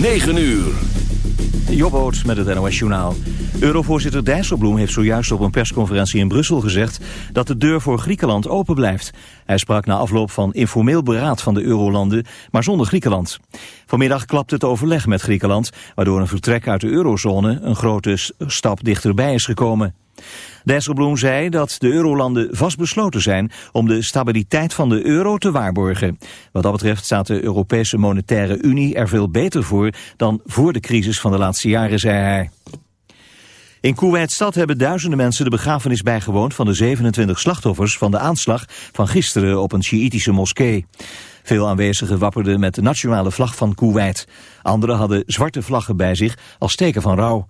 9 uur. Jobboot met het NOS Journaal. Eurovoorzitter Dijsselbloem heeft zojuist op een persconferentie in Brussel gezegd dat de deur voor Griekenland open blijft. Hij sprak na afloop van informeel beraad van de eurolanden, maar zonder Griekenland. Vanmiddag klapt het overleg met Griekenland, waardoor een vertrek uit de eurozone een grote stap dichterbij is gekomen. Dijsselbloem zei dat de eurolanden vastbesloten zijn om de stabiliteit van de euro te waarborgen. Wat dat betreft staat de Europese Monetaire Unie er veel beter voor dan voor de crisis van de laatste jaren, zei hij. In Kuwait-stad hebben duizenden mensen de begrafenis bijgewoond van de 27 slachtoffers van de aanslag van gisteren op een Sjiïtische moskee. Veel aanwezigen wapperden met de nationale vlag van Kuwait. Anderen hadden zwarte vlaggen bij zich als teken van rouw.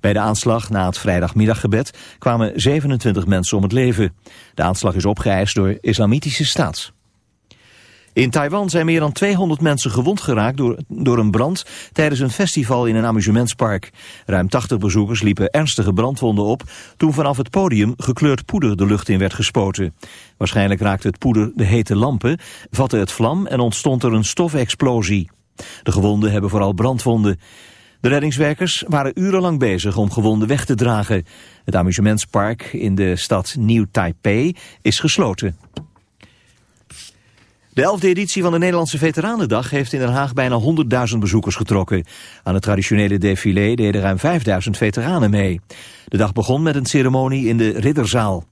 Bij de aanslag na het vrijdagmiddaggebed kwamen 27 mensen om het leven. De aanslag is opgeëist door Islamitische Staat. In Taiwan zijn meer dan 200 mensen gewond geraakt door, door een brand tijdens een festival in een amusementspark. Ruim 80 bezoekers liepen ernstige brandwonden op toen vanaf het podium gekleurd poeder de lucht in werd gespoten. Waarschijnlijk raakte het poeder de hete lampen, vatte het vlam en ontstond er een stofexplosie. De gewonden hebben vooral brandwonden. De reddingswerkers waren urenlang bezig om gewonden weg te dragen. Het amusementspark in de stad Nieuw Taipei is gesloten. De elfde editie van de Nederlandse Veteranendag heeft in Den Haag bijna 100.000 bezoekers getrokken. Aan het traditionele défilé deden ruim 5.000 veteranen mee. De dag begon met een ceremonie in de Ridderzaal.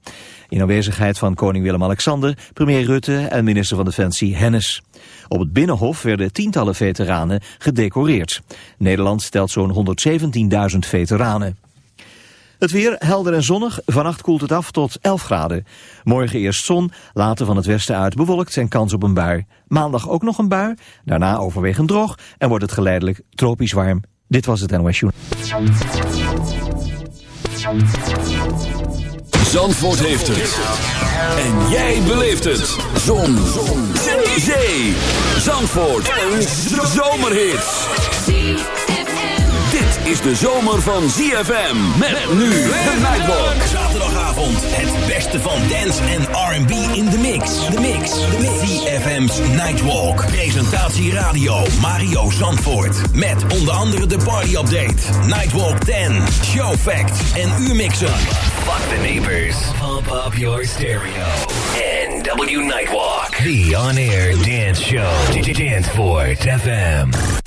In aanwezigheid van koning Willem-Alexander, premier Rutte en minister van Defensie Hennis. Op het Binnenhof werden tientallen veteranen gedecoreerd. Nederland stelt zo'n 117.000 veteranen. Het weer helder en zonnig. Vannacht koelt het af tot 11 graden. Morgen eerst zon, later van het westen uit bewolkt en kans op een bui. Maandag ook nog een bui, daarna overwegend droog en wordt het geleidelijk tropisch warm. Dit was het NOS Journal. Zandvoort heeft het. En jij beleeft het. Zon. zon. Zee. Zandvoort. Een zomerhit is de zomer van ZFM. Met, nu de Nightwalk. Zaterdagavond. Het beste van dance en R&B in de mix. De mix. De mix. ZFM's Nightwalk. Presentatie radio Mario Zandvoort. Met onder andere de party update. Nightwalk 10. Show facts en U-mixer. Fuck the neighbors. Pump up your stereo. NW Nightwalk. The on-air dance show. Danceport FM.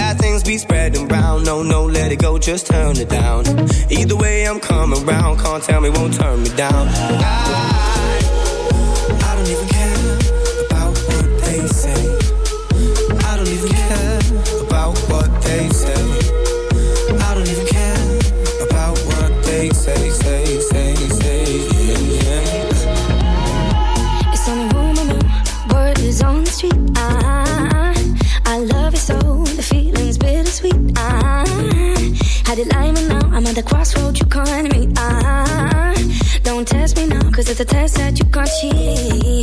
be spreading around. No, no, let it go, just turn it down. Either way, I'm coming round. Can't tell me, won't turn me down. I, the crossroads you can't meet. Ah, don't test me now, cause it's a test that you can't cheat.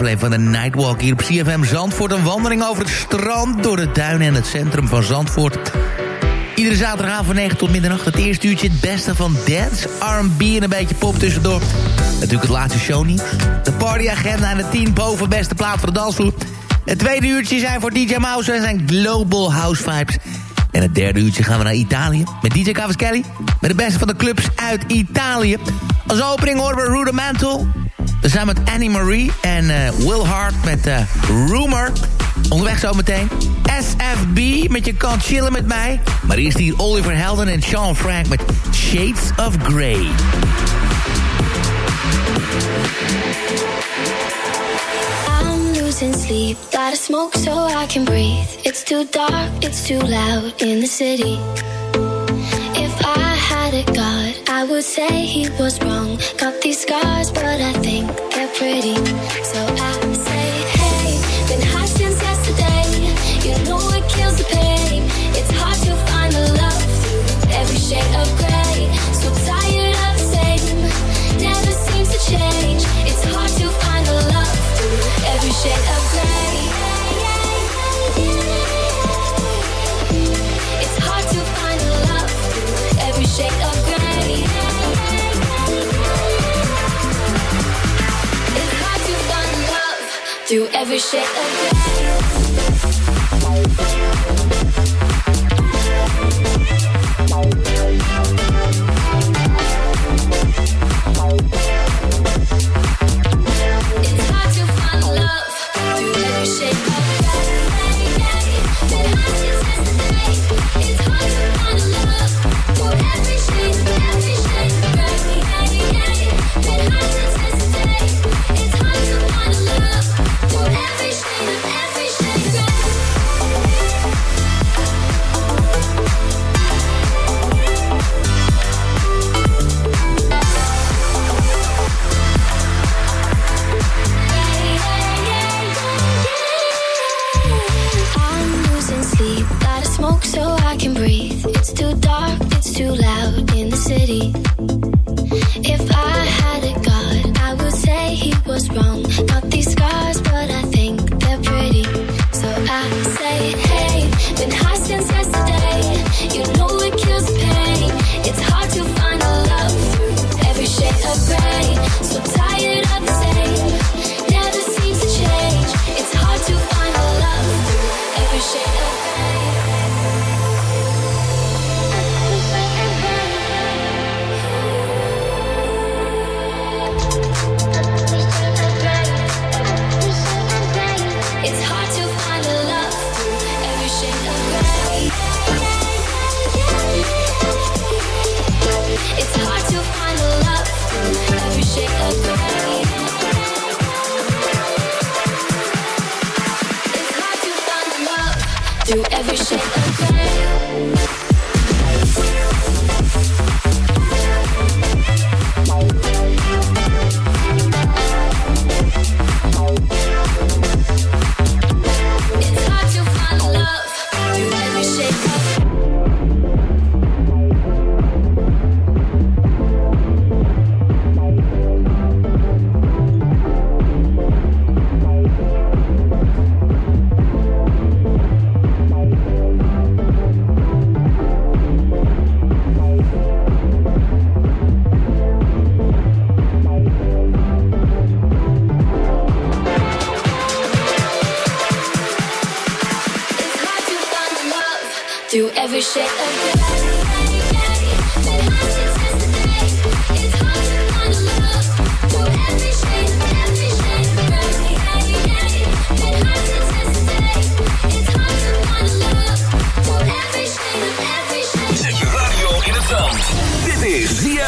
Aflevering van de Nightwalk hier op CFM Zandvoort. Een wandeling over het strand, door de duinen en het centrum van Zandvoort. Iedere zaterdagavond van 9 tot middernacht het eerste uurtje het beste van dance, R&B en een beetje pop tussendoor. Natuurlijk het laatste shownieuws, de partyagenda en de 10 boven beste plaat voor de dansvloer. Het tweede uurtje zijn voor DJ Mouse en zijn Global House Vibes. En het derde uurtje gaan we naar Italië met DJ Cavaschelli. Met de beste van de clubs uit Italië. Als opening horen we Rudimental. Zijn met Annie Marie en uh, Will Hart met uh, Rumor. Onderweg zometeen. SFB met Je kan chillen met mij. Maar eerst hier Oliver Helden en Sean Frank met Shades of Grey. Losing sleep, gotta smoke so I can breathe. It's too dark, it's too loud in the city. If I had a god, I would say he was wrong. Got these scars, but I think they're pretty. So I say, hey, been high since yesterday. You know it kills the pain. Every shade of gray.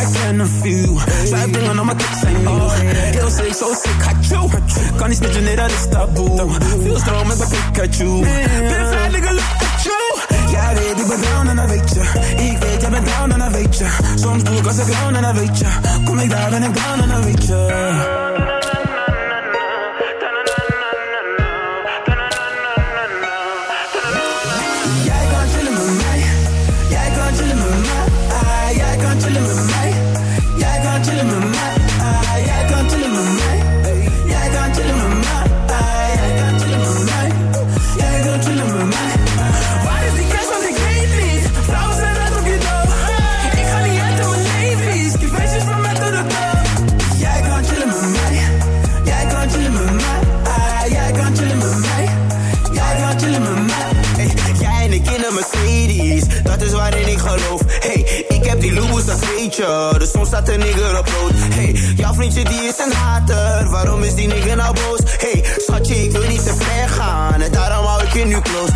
Jij ken een few. Vijf dingen om mijn kicks zijn nieuw. Heel sick, zo sick, hachu. Kan niet snitchen, nee, dat is taboe. Veel stroom, ik ben Pikachu. Ben fijn, nigga, look at you. Jij weet, ik ben down en dan weet je. Ik weet, jij bent down en dan weet je. Soms doe ik als ik down en dan weet je. Kom ik daar, ben ik down en dan weet je. Hey, jouw vriendje die is een hater. Waarom is die nigger nou boos? Hey, schatje, ik wil niet te ver gaan. En daarom hou ik je nu close.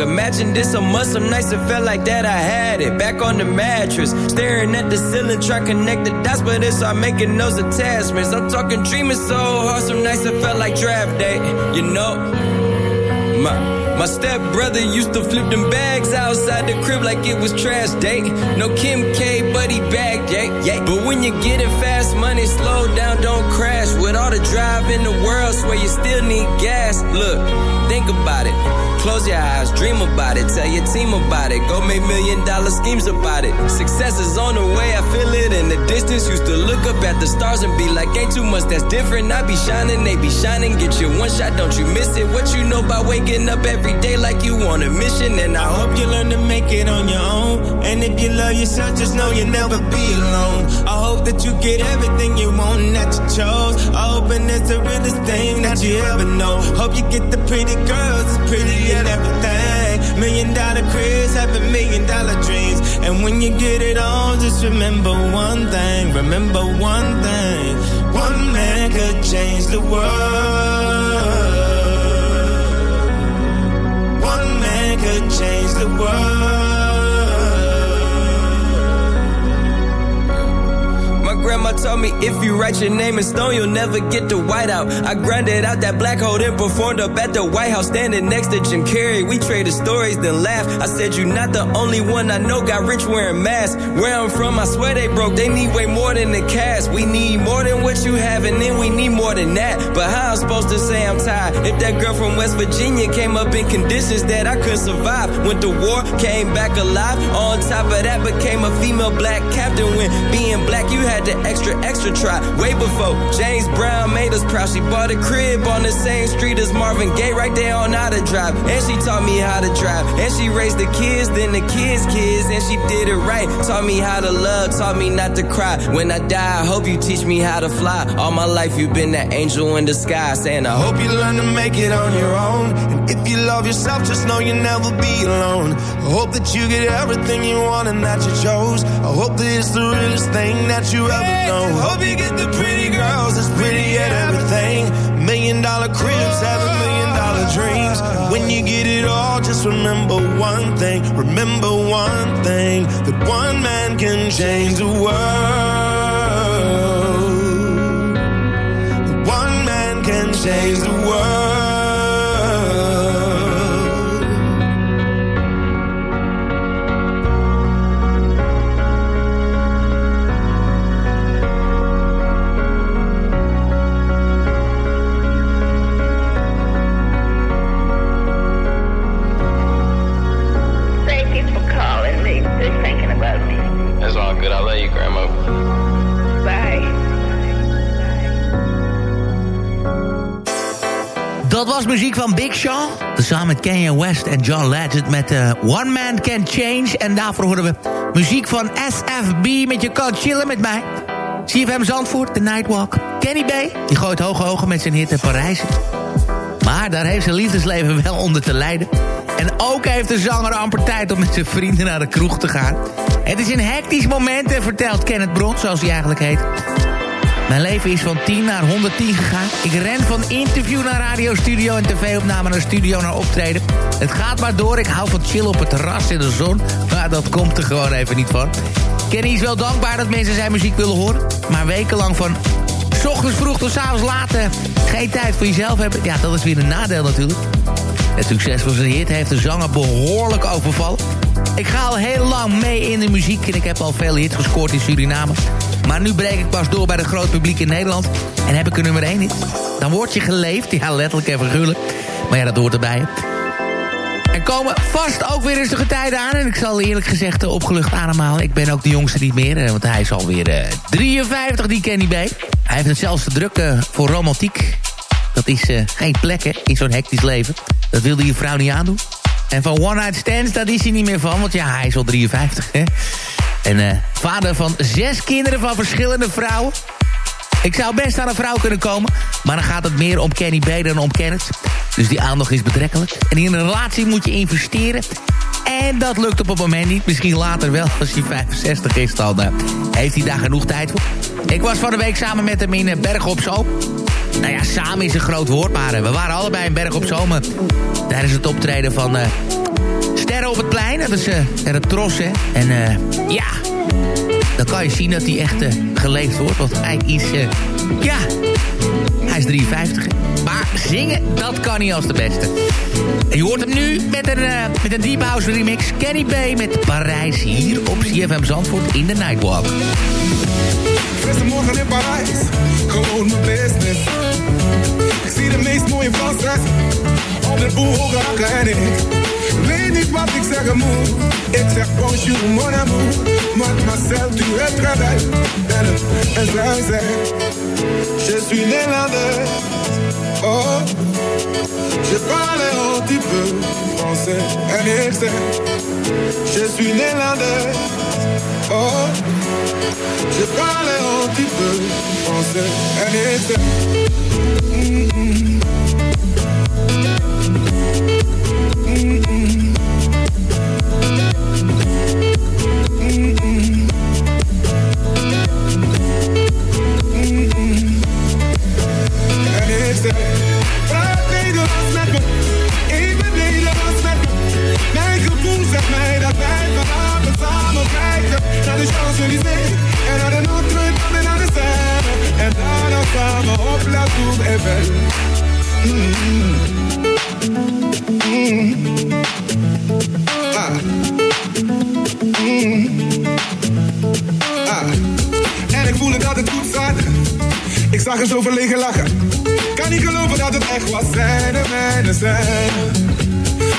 Imagine this a month, some nights it felt like that I had it. Back on the mattress, staring at the ceiling, try connect the dots, but it's all making those attachments. I'm talking dreaming so hard, some nights it felt like draft day. You know, my my step brother used to flip them bags outside the crib like it was trash day. No Kim K, he back, yeah, yeah. But when you get it fast slow down, don't crash. With all the drive in the world, swear you still need gas. Look, think about it. Close your eyes, dream about it, tell your team about it. Go make million dollar schemes about it. Success is on the way, I feel it in the distance. Used to look up at the stars and be like, ain't too much that's different. I be shining, they be shining. Get your one shot, don't you miss it. What you know about waking up every every day like you on a mission. And I hope you learn to make it on your own. And if you love yourself, just know you'll never be alone. Hope that you get everything you want and that you chose. I hope and it's the realest thing that you ever know. Hope you get the pretty girls, it's pretty and everything. Million dollar cribs, having million dollar dreams. And when you get it all, just remember one thing. Remember one thing. One man could change the world. One man could change the world. Told me if you write your name in stone, you'll never get the white out. I grinded out that black hole, then performed up at the White House, standing next to Jim Carrey. We traded stories, then laughed. I said, You're not the only one I know got rich wearing masks. Where I'm from, I swear they broke. They need way more than the cash. We need more than what you have, and then we need more than that. But how I'm supposed to say I'm tired if that girl from West Virginia came up in conditions that I couldn't survive? Went to war, came back alive. On top of that, became a female black captain. When being black, you had to extra, extra extra try. Way before James Brown made us proud. She bought a crib on the same street as Marvin Gaye, right there on how to drive. And she taught me how to drive. And she raised the kids, then the kids' kids. And she did it right. Taught me how to love, taught me not to cry. When I die, I hope you teach me how to fly. All my life, you've been that angel in the sky. Saying, I hope you learn to make it on your own. If you love yourself, just know you'll never be alone. I hope that you get everything you want and that you chose. I hope that it's the realest thing that you ever know. I Hope you get the pretty girls that's pretty at everything. Million dollar cribs, seven million dollar dreams. When you get it all, just remember one thing. Remember one thing that one man can change the world. That one man can change the world. Dat was muziek van Big Sean. Samen met Kanye West en John Legend met eh, One Man Can Change. En daarvoor horen we muziek van SFB met Je Kan Chillen met mij. CFM Zandvoort, The Nightwalk. Kenny B, die gooit hoge ogen met zijn hit in Parijs. Maar daar heeft zijn liefdesleven wel onder te lijden. En ook heeft de zanger amper tijd om met zijn vrienden naar de kroeg te gaan. Het is een hectisch moment, en vertelt Kenneth Brons, zoals hij eigenlijk heet. Mijn leven is van 10 naar 110 gegaan. Ik ren van interview naar radiostudio en tv-opname naar studio naar optreden. Het gaat maar door. Ik hou van chillen op het terras in de zon. Maar dat komt er gewoon even niet van. Kenny is wel dankbaar dat mensen zijn muziek willen horen. Maar wekenlang van s ochtends vroeg tot s avonds laat eh, geen tijd voor jezelf hebben. Ja, dat is weer een nadeel natuurlijk. Het succes van zijn hit heeft de zanger behoorlijk overvallen. Ik ga al heel lang mee in de muziek en ik heb al veel hits gescoord in Suriname. Maar nu breek ik pas door bij de groot publiek in Nederland. En heb ik een nummer 1 hit. Dan word je geleefd, ja letterlijk en figuurlijk. Maar ja, dat hoort erbij. Er komen vast ook weer rustige tijden aan. En ik zal eerlijk gezegd opgelucht ademhalen. Ik ben ook de jongste niet meer. eh, Want hij is alweer eh, 53, die Kenny B. Hij heeft het zelfs te druk eh, voor romantiek. Dat is geen plek in zo'n hectisch leven. Dat wilde je vrouw niet aandoen. En van one night stands, dat is hij niet meer van. Want ja, hij is al 53 hè. En eh, vader van zes kinderen van verschillende vrouwen. Ik zou best aan een vrouw kunnen komen. Maar dan gaat het meer om Kenny B dan om Kenneth. Dus die aandacht is betrekkelijk. En in een relatie moet je investeren. En dat lukt op het moment niet. Misschien later wel, als hij 65 is. Dan eh, heeft hij daar genoeg tijd voor. Ik was van de week samen met hem in eh, Berg op Zoom. Nou ja, samen is een groot woord. Maar we waren allebei in Berg op Zoom. Tijdens het optreden van... Sterren op het plein, dat is eh het tros, hè. En eh, ja, dan kan je zien dat hij echt eh, geleefd wordt. Want hij is, eh, ja, hij is 53. hè. Maar zingen, dat kan hij als de beste. En je hoort hem nu met een, met een Deep House remix. Kenny B met Parijs hier op CFM Zandvoort in de Nightwalk. Gistermorgen in Parijs, gewoon mijn business. Ik zie de meest mooie op de boel en ik zeg bonjour mon amour, mademoiselle tu es très belle. Belle zegt, je suis néerlandaise. Oh, je parle un petit peu français ik zeg, je suis néerlandaise. Oh, je parle un petit peu français ik zeg, mm, mm. En ik voelde dat het goed zat. Ik zag er zo verlegen lachen. Kan niet geloven dat het echt was. Zijn de mijne zijn.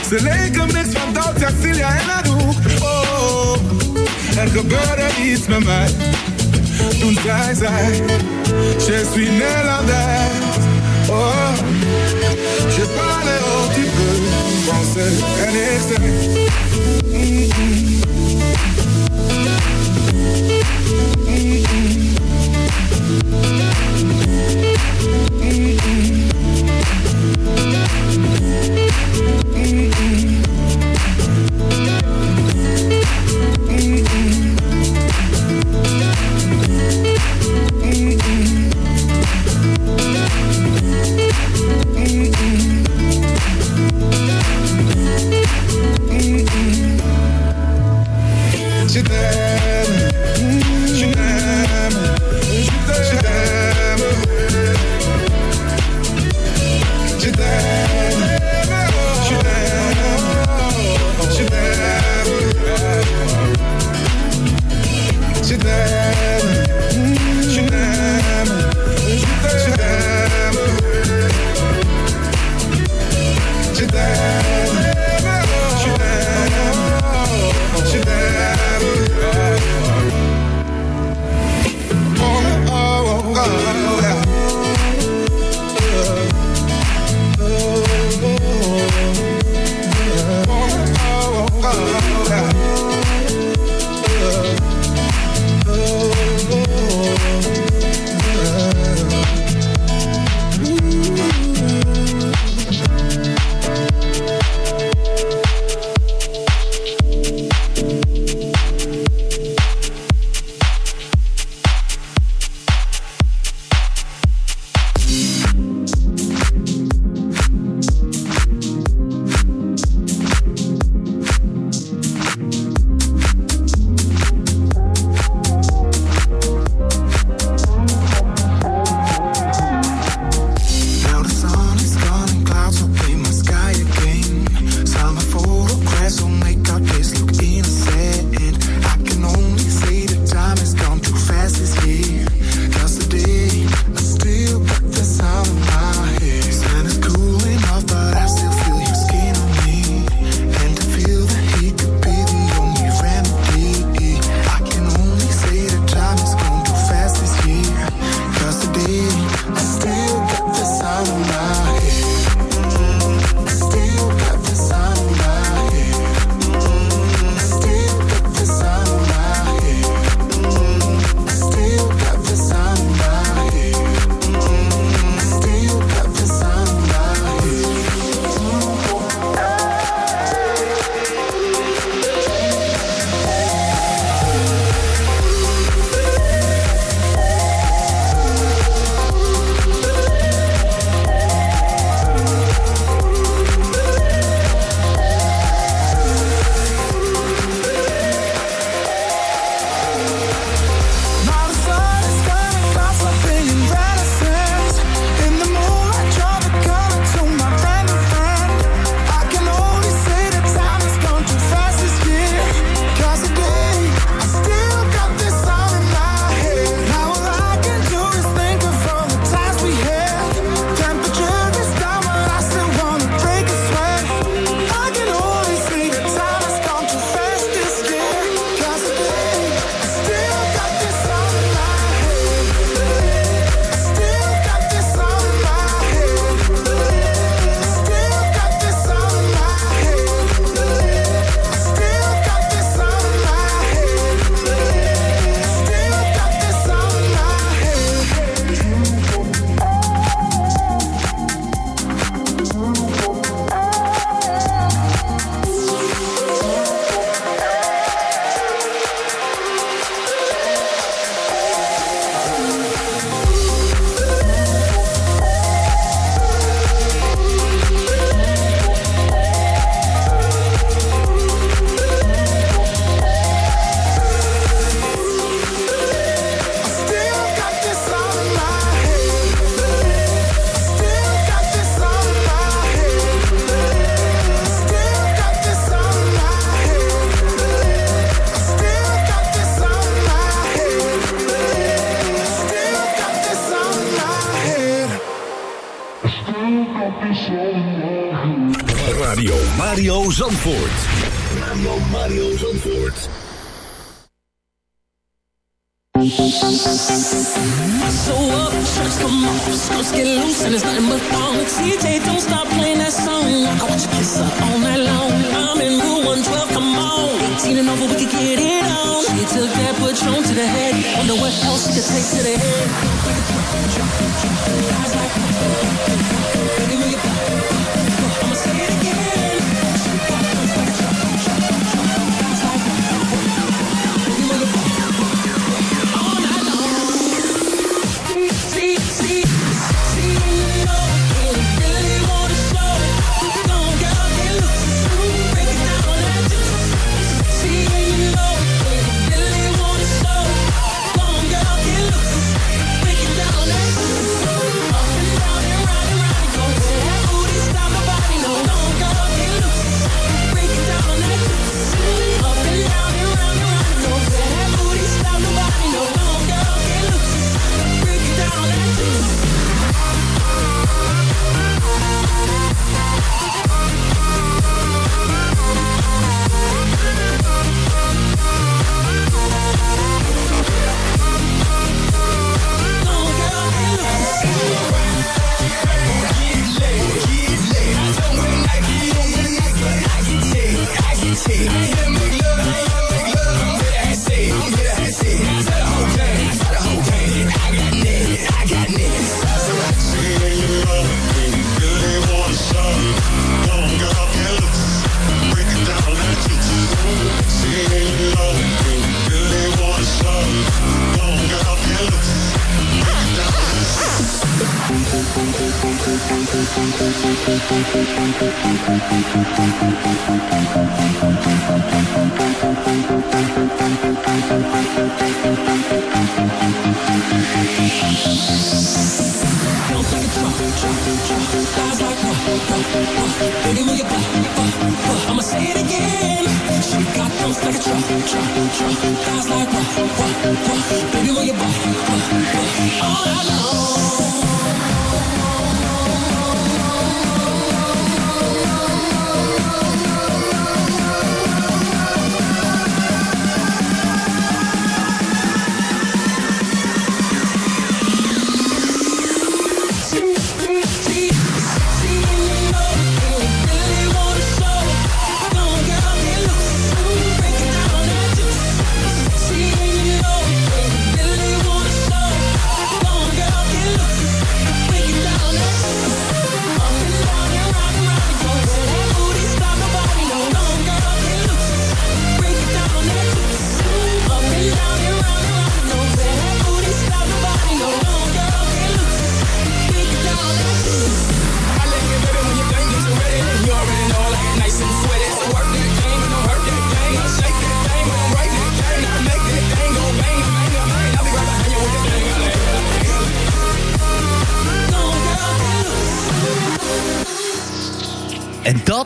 Ze leken mix van Doubt, Cecilia en Anouk. Oh, er gebeurde iets met mij. Toen zij zei, je suis Nederlands. Je parle un petit peu français. En ik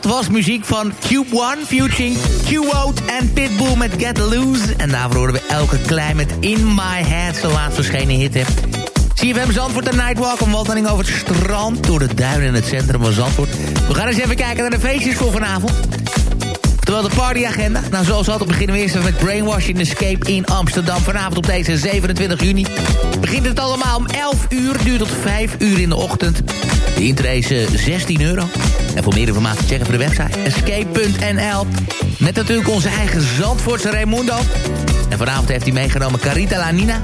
was muziek van Cube One, featuring Q-Woat en Pitbull met Get Loose. En daarvoor horen we Elke Klein met In My Head, zijn laatst verschenen hit. Hè. CFM Zandvoort de Nightwalk, een wandeling over het strand... door de duinen in het centrum van Zandvoort. We gaan eens even kijken naar de feestjes voor vanavond. Terwijl de partyagenda. Nou, zoals altijd beginnen we eerst met Brainwashing Escape in Amsterdam. Vanavond op deze 27 juni. Begint het allemaal om 11 uur, duurt tot 5 uur in de ochtend. De intree is eh, 16 euro. En voor meer informatie check even de website escape.nl. Met natuurlijk onze eigen Zandvoortse Raimundo. En vanavond heeft hij meegenomen Carita Lanina.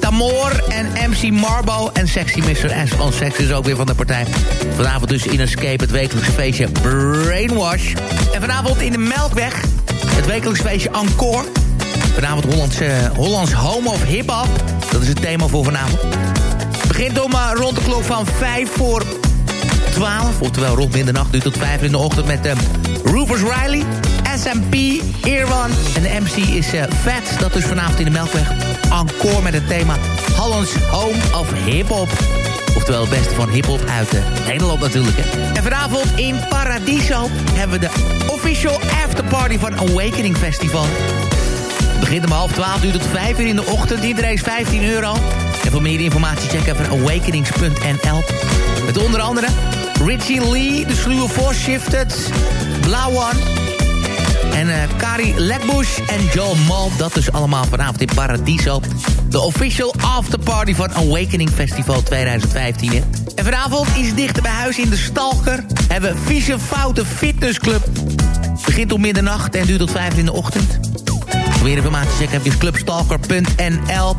Tamor en MC Marbo en Sexy Mr. S on Sex is ook weer van de partij. Vanavond dus in Escape het wekelijkse feestje Brainwash. En vanavond in de Melkweg het wekelijks feestje Encore. Vanavond Hollands, eh, Hollands Home of Hip Hop. Dat is het thema voor vanavond. Het begint om eh, rond de klok van 5 voor 12. Oftewel rond middernacht nu tot 5 in de ochtend met uh, Rufus Riley, SMP, Irwan. En de MC is uh, Vet. Dat is vanavond in de Melkweg. Encore met het thema Hollands Home of Hip Hop. Oftewel het beste van hiphop uit uh, Nederland natuurlijk. En vanavond in Paradiso hebben we de official afterparty van Awakening Festival. Het begint om half 12 uur tot 5 uur in de ochtend. Iedereen is 15 euro. En voor meer informatie check even awakenings.nl. Met onder andere Richie Lee, de sluwe Force Blauwan... En uh, Kari Lekbush en Joel Mal, dat is allemaal vanavond in Paradiso. De official afterparty van Awakening Festival 2015. Hè. En vanavond is dichter bij huis in de Stalker... hebben we Vieze Foute Fitnessclub. Begint om middernacht en duurt tot vijf in de ochtend. Voor meer informatie check even clubstalker.nl.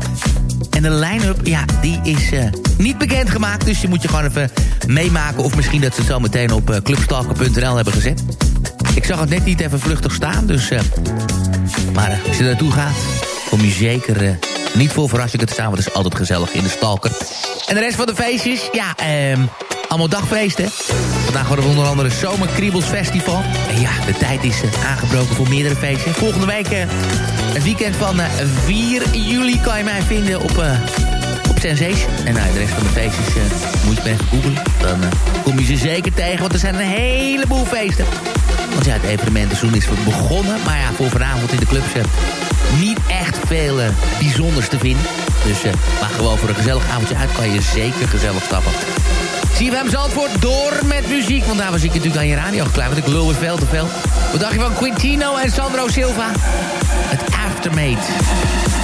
En de line-up, ja, die is uh, niet bekendgemaakt. Dus je moet je gewoon even meemaken. Of misschien dat ze het zo meteen op uh, clubstalker.nl hebben gezet. Ik zag het net niet even vluchtig staan, dus... Uh, maar als je er naartoe gaat, kom je zeker niet voor verrassingen te staan... want het is altijd gezellig in de stalker. En de rest van de feestjes, ja, ehm... allemaal dagfeesten. Vandaag hadden we onder andere Zomerkriebels Festival. En ja, de tijd is uh, aangebroken voor meerdere feesten. Volgende week het weekend van uh, 4 juli kan je mij vinden op, op Sensation. En nou, de rest van de feestjes moet je even googlen. Dan kom je ze zeker tegen, want er zijn een heleboel feesten. Want ja, het evenementenseizoen is begonnen. Maar ja, voor vanavond in de clubs niet echt veel bijzonders te vinden. Dus maar gewoon voor een gezellig avondje uit kan je zeker gezellig stappen. CFM Zandvoort door met muziek. Want daar was ik natuurlijk aan je radio geklaard. Want ik lul weer veel te veel. Wat dacht je van Quintino en Sandro Silva? Het Aftermate.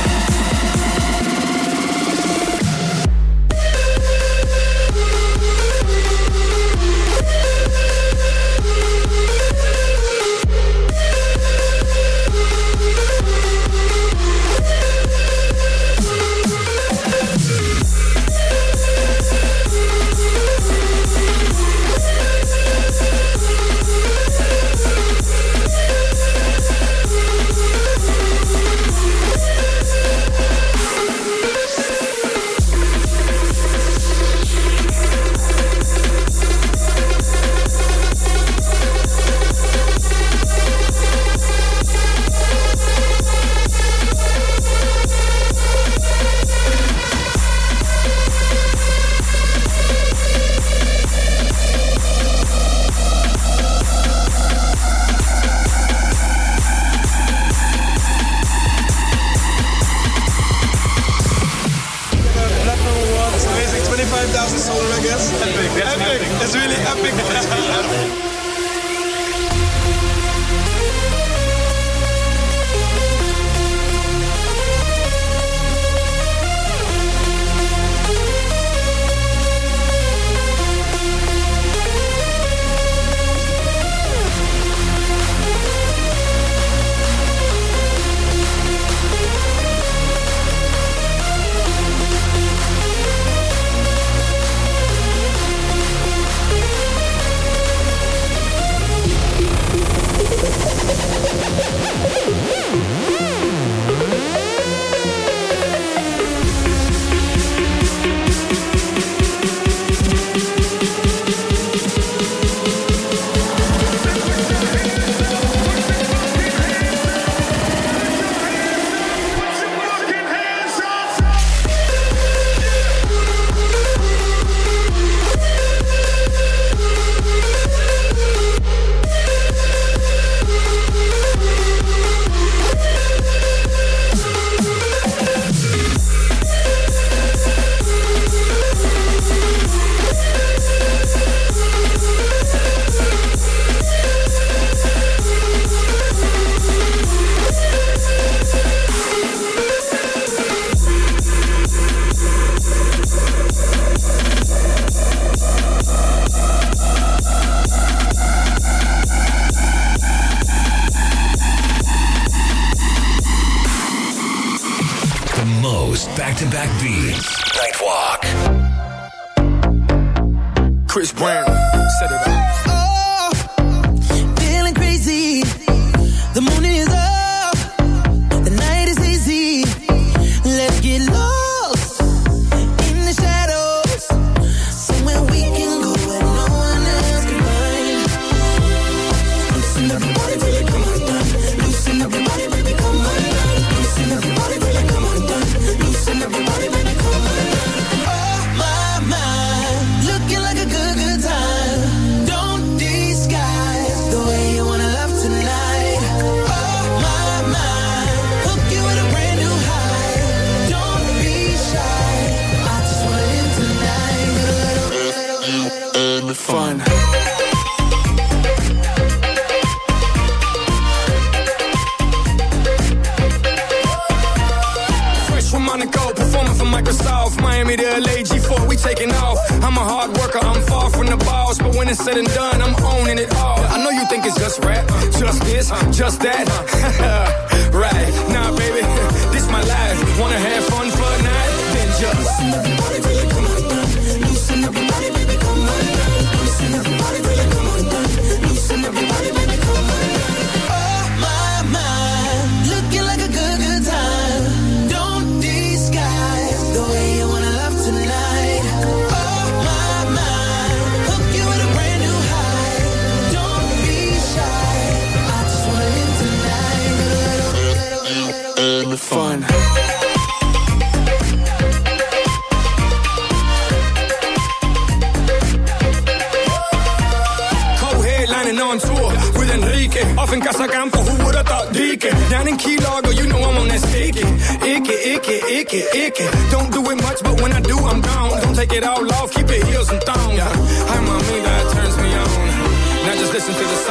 Icky, icky. Don't do it much, but when I do, I'm gone. Don't take it all off, keep your heels and thongs. Yeah. a mommy, that turns me on. Now just listen to the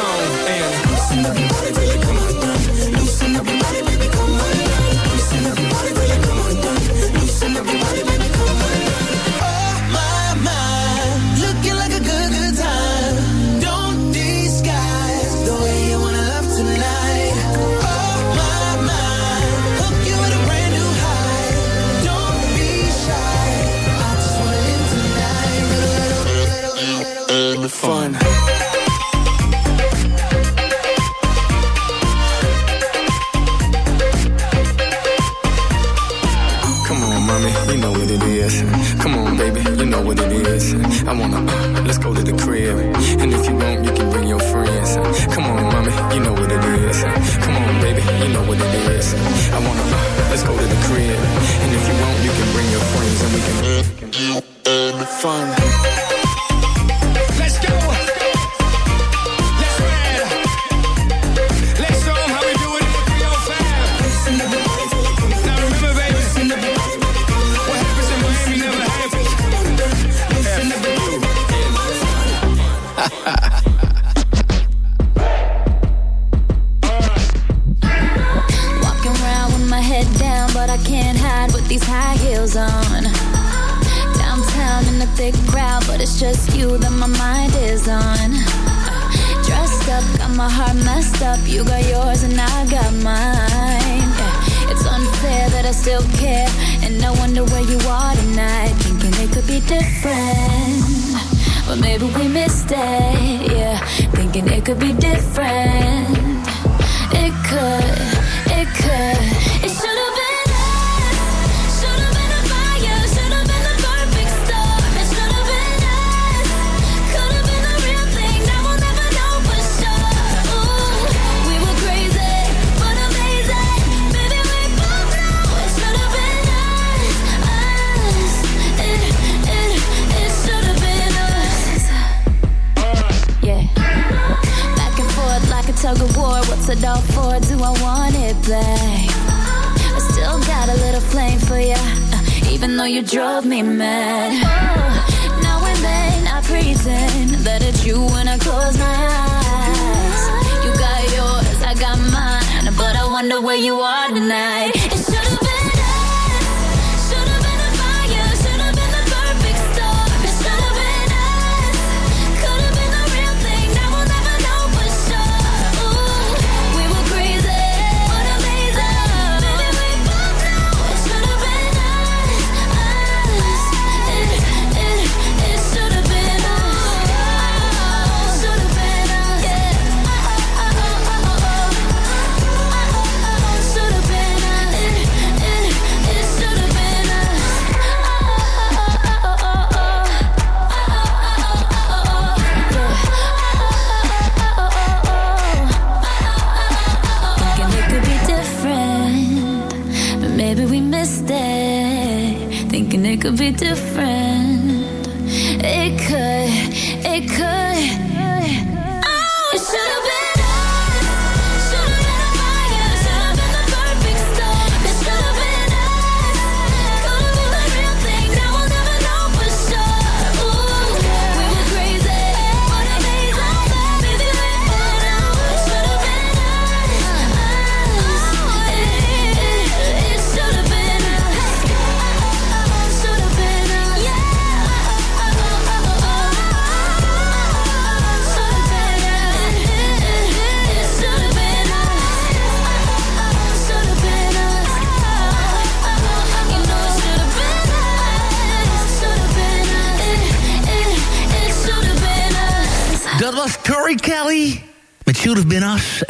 but I can't hide with these high heels on. Downtown in a thick crowd, but it's just you that my mind is on. Dressed up, got my heart messed up. You got yours and I got mine. It's unfair that I still care, and I wonder where you are tonight. Thinking it could be different, but maybe we missed it. Yeah, thinking it could be different. It could, it could. It's tug of war. What's it all for? Do I want it back? I still got a little flame for ya, uh, even though you drove me mad. Oh, now and then I pretend that it's you when I close my eyes. You got yours, I got mine, but I wonder where you are tonight.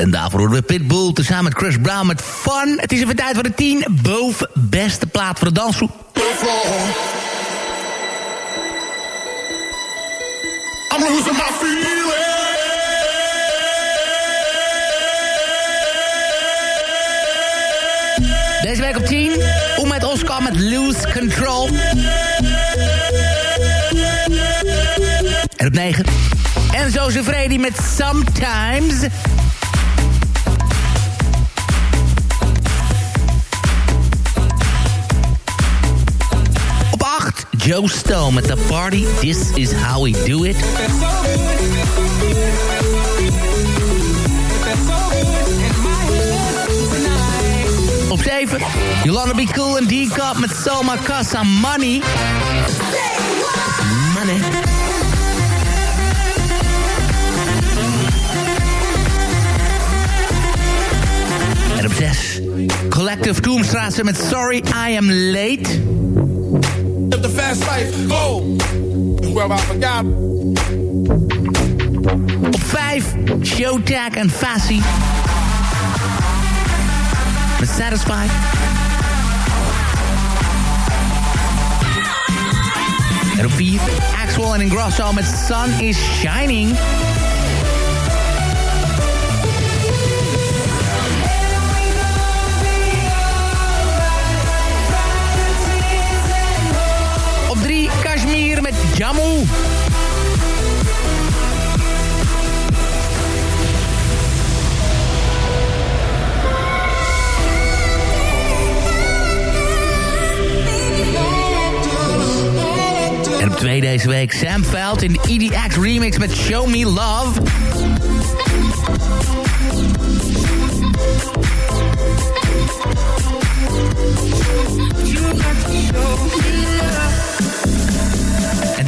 En daarvoor horen we Pitbull tezamen met Chris Brown met Fun. Het is even tijd voor de 10 boven beste plaat voor de dansgroep. I'm losing my feeling. Deze week op 10, om met Oscar met Lose Control. En op 9, Enzo Freddy met Sometimes. Joe Stone met The Party, This Is How We Do It. Op 7, Yolanda Be Cool en D-Cup met Selma Casa Money. Money. En op 6, Collective Toomstraatse met Sorry I Am Late. Fast life. Go. Well, I forgot. Op 5, Showtag en Fassi. Met Satisfied. En op 4, Axel en Ingrosso met Sun is Shining. Jammu. En op 2 deze week Sam Veld in de EDX remix met Show Me Love.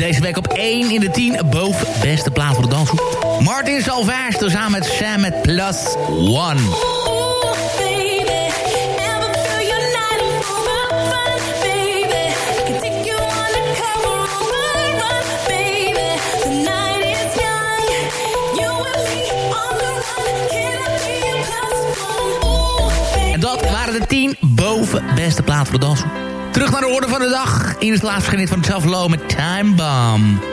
Deze week op 1 in de 10 boven beste plaat voor de dansgroep. Martin Salvaars samen met Sam met Plus One. En dat waren de 10 boven beste plaat voor de dansgroep. Terug naar de orde van de dag. Is het laatste geniet van het Self met Time Bomb.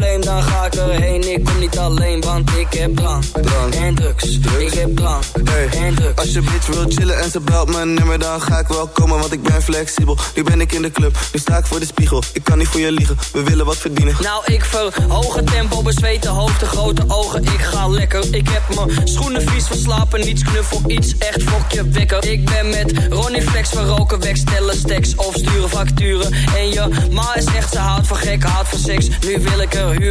dan ga ik erheen. Ik kom niet alleen, want ik heb drank, en drugs. Ik heb drank en drugs. Als je bitch wil chillen en ze belt mijn nummer, dan ga ik wel komen, want ik ben flexibel. Nu ben ik in de club, nu sta ik voor de spiegel. Ik kan niet voor je liegen, we willen wat verdienen. Nou, ik verhoog het tempo, bezweten hoofd, grote ogen. Ik ga lekker, ik heb mijn schoenen vies verslapen. Niets knuffel, iets echt fokje wekker. Ik ben met Ronnie Flex van roken, wegstellen stacks of sturen facturen. En je ma is echt, ze houdt van gek, houdt van seks. Nu wil ik er huren.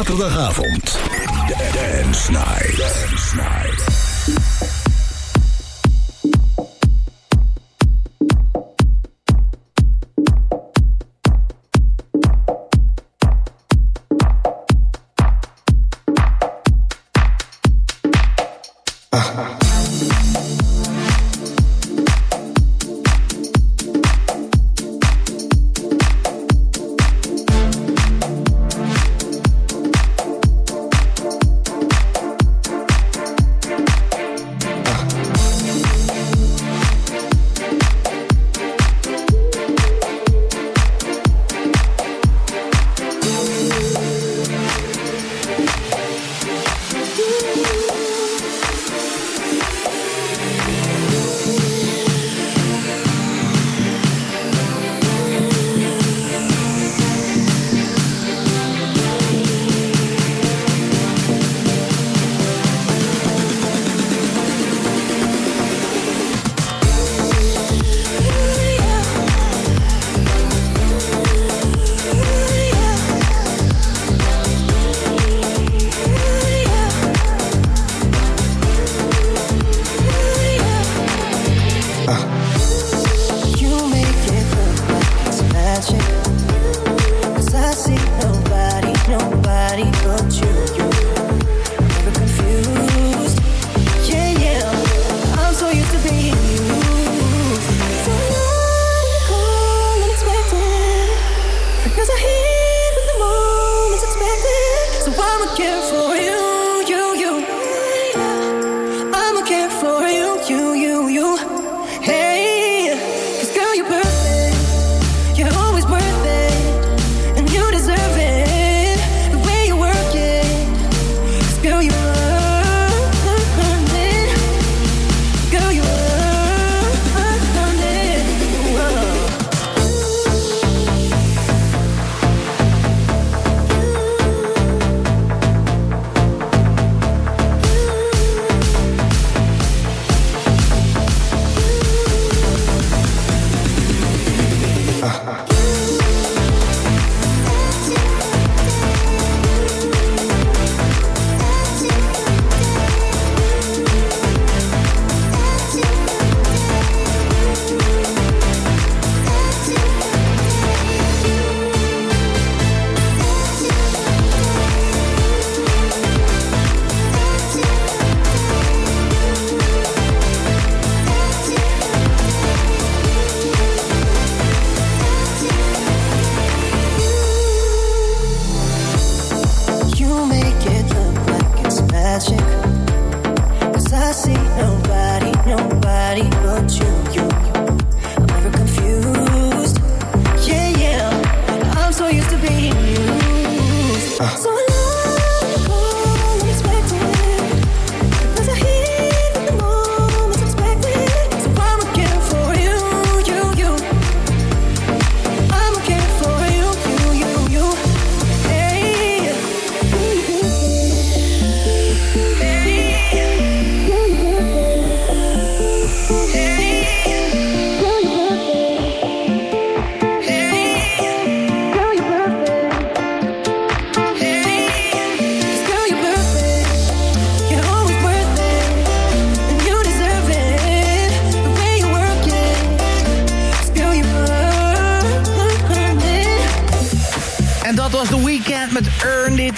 Zaterdagavond. Dance Night. Dance Night.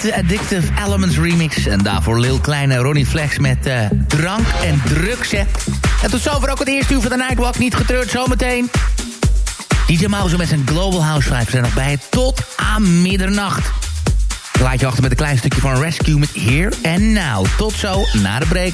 De Addictive Elements remix. En daarvoor Lil Kleine Ronnie Flex met uh, drank en drugs. En tot zover ook het eerste uur van de Nightwalk. Niet getreurd, zometeen. DJ Mouse met zijn Global House Vibes zijn nog bij tot aan middernacht. Laat je achter met een klein stukje van Rescue met Here and Now. Tot zo, na de break.